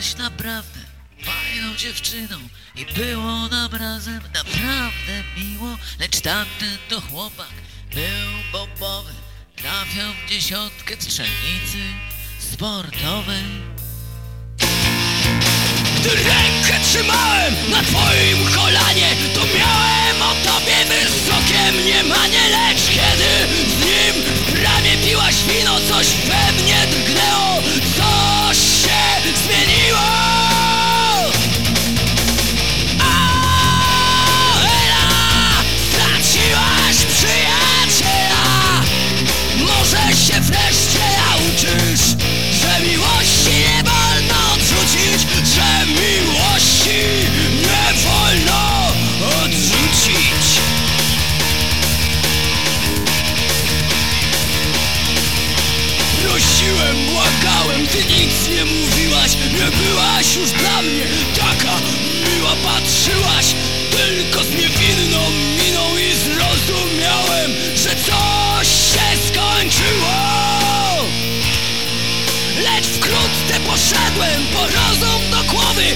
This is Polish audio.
byłaś naprawdę fajną dziewczyną i było nam razem naprawdę miło, lecz tamten to chłopak był bombowy, trafiał w dziesiątkę strzelnicy sportowej. Gdy rękę trzymałem na twoim Błagałem, ty nic nie mówiłaś Nie byłaś już dla mnie taka miła Patrzyłaś tylko z niewinną miną I zrozumiałem, że coś się skończyło. Lecz wkrótce poszedłem po rozum do głowy